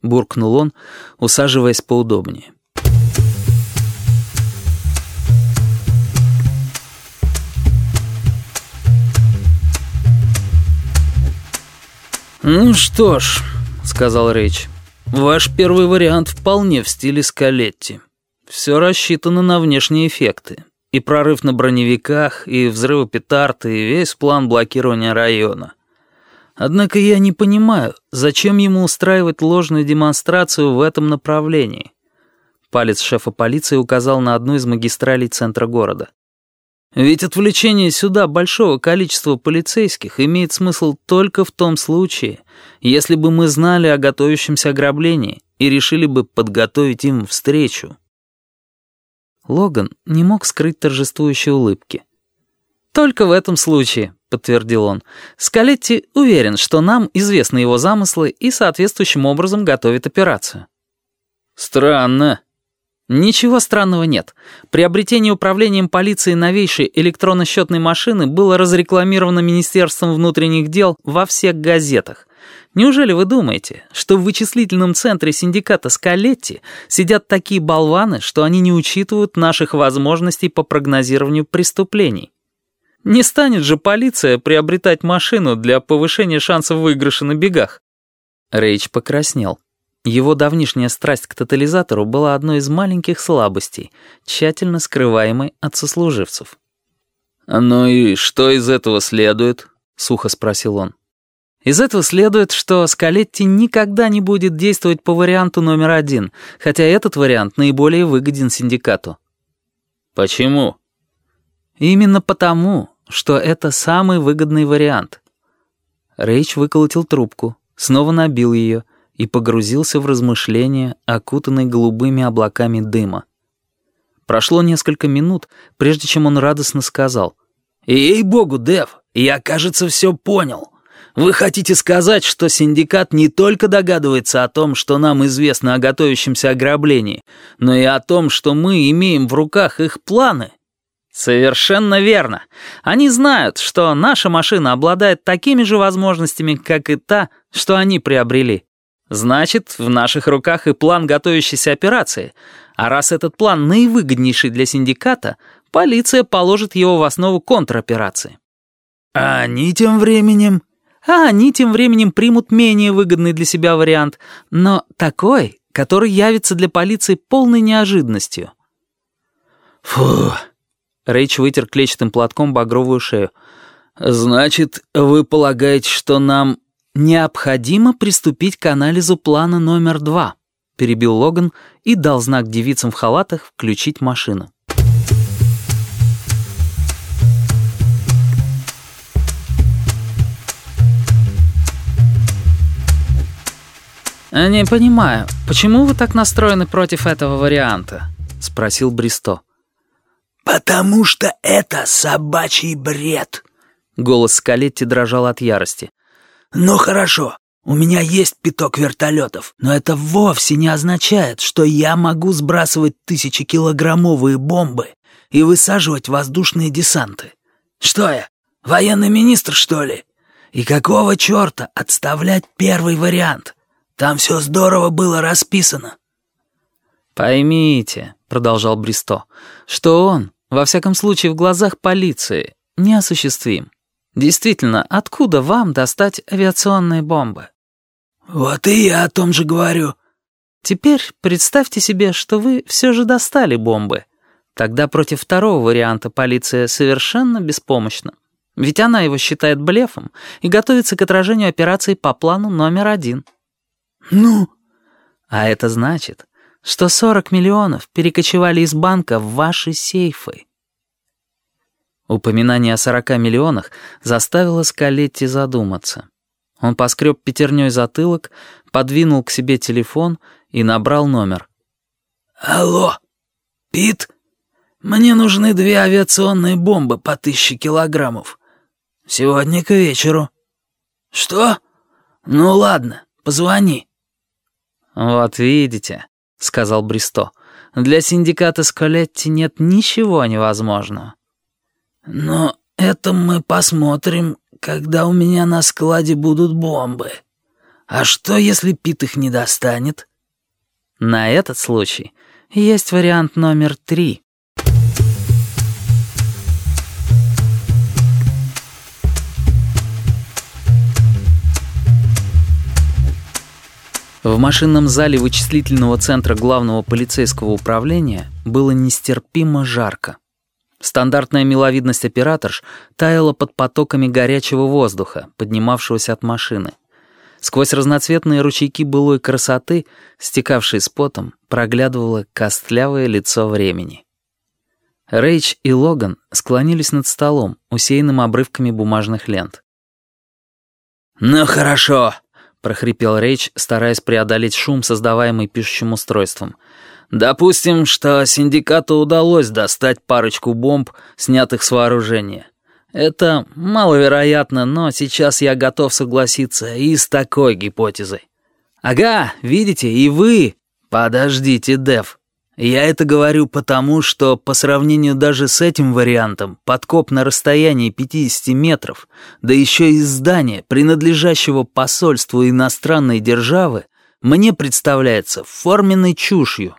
— буркнул он, усаживаясь поудобнее. «Ну что ж», — сказал Рэйч, — «ваш первый вариант вполне в стиле Скалетти. Все рассчитано на внешние эффекты. И прорыв на броневиках, и взрывы петард, и весь план блокирования района. Однако я не понимаю, зачем ему устраивать ложную демонстрацию в этом направлении?» Палец шефа полиции указал на одну из магистралей центра города. Ведь отвлечение сюда большого количества полицейских имеет смысл только в том случае, если бы мы знали о готовящемся ограблении и решили бы подготовить им встречу. Логан не мог скрыть торжествующей улыбки. «Только в этом случае», — подтвердил он, — «Скалетти уверен, что нам известны его замыслы и соответствующим образом готовит операцию». «Странно», Ничего странного нет. Приобретение управлением полиции новейшей электронно-счетной машины было разрекламировано Министерством внутренних дел во всех газетах. Неужели вы думаете, что в вычислительном центре синдиката Скалетти сидят такие болваны, что они не учитывают наших возможностей по прогнозированию преступлений? Не станет же полиция приобретать машину для повышения шансов выигрыша на бегах? Рейч покраснел. Его давнишняя страсть к тотализатору была одной из маленьких слабостей, тщательно скрываемой от сослуживцев. «Ну и что из этого следует?» — сухо спросил он. Из этого следует, что Скалетти никогда не будет действовать по варианту номер один, хотя этот вариант наиболее выгоден синдикату. Почему? Именно потому, что это самый выгодный вариант. Рейч выколотил трубку, снова набил ее и погрузился в размышления, окутанный голубыми облаками дыма. Прошло несколько минут, прежде чем он радостно сказал. «Ей-богу, Дев, я, кажется, все понял. Вы хотите сказать, что синдикат не только догадывается о том, что нам известно о готовящемся ограблении, но и о том, что мы имеем в руках их планы?» «Совершенно верно. Они знают, что наша машина обладает такими же возможностями, как и та, что они приобрели. Значит, в наших руках и план готовящейся операции. А раз этот план наивыгоднейший для синдиката, полиция положит его в основу контроперации. А они тем временем... А они тем временем примут менее выгодный для себя вариант, но такой, который явится для полиции полной неожиданностью. Фу. Рэйч вытер клетчатым платком багровую шею. «Значит, вы полагаете, что нам «Необходимо приступить к анализу плана номер два», перебил Логан и дал знак девицам в халатах включить машину. «Не понимаю, почему вы так настроены против этого варианта?» — спросил Бристо. «Потому что это собачий бред!» Голос Скалетти дрожал от ярости. «Ну хорошо, у меня есть пяток вертолетов, но это вовсе не означает, что я могу сбрасывать тысячекилограммовые бомбы и высаживать воздушные десанты. Что я, военный министр, что ли? И какого черта отставлять первый вариант? Там все здорово было расписано». «Поймите», — продолжал Бристо, — «что он, во всяком случае в глазах полиции, неосуществим. Действительно, откуда вам достать авиационные бомбы? Вот и я о том же говорю. Теперь представьте себе, что вы все же достали бомбы. Тогда против второго варианта полиция совершенно беспомощна. Ведь она его считает блефом и готовится к отражению операции по плану номер один. Ну? А это значит, что 40 миллионов перекочевали из банка в ваши сейфы. Упоминание о 40 миллионах заставило Скалетти задуматься. Он поскреб пятерней затылок, подвинул к себе телефон и набрал номер. «Алло, Пит? Мне нужны две авиационные бомбы по тысяче килограммов. Сегодня к вечеру». «Что? Ну ладно, позвони». «Вот видите», — сказал Бристо, — «для синдиката Скалетти нет ничего невозможного». «Но это мы посмотрим, когда у меня на складе будут бомбы. А что, если Пит их не достанет? На этот случай есть вариант номер три. В машинном зале вычислительного центра главного полицейского управления было нестерпимо жарко. Стандартная миловидность операторш таяла под потоками горячего воздуха, поднимавшегося от машины. Сквозь разноцветные ручейки былой красоты, стекавшие с потом, проглядывало костлявое лицо времени. Рейч и Логан склонились над столом, усеянным обрывками бумажных лент. «Ну хорошо», — прохрипел Рейч, стараясь преодолеть шум, создаваемый пишущим устройством. «Допустим, что синдикату удалось достать парочку бомб, снятых с вооружения. Это маловероятно, но сейчас я готов согласиться и с такой гипотезой. Ага, видите, и вы... Подождите, Дев. Я это говорю потому, что по сравнению даже с этим вариантом, подкоп на расстоянии 50 метров, да еще из здания, принадлежащего посольству иностранной державы, мне представляется форменной чушью.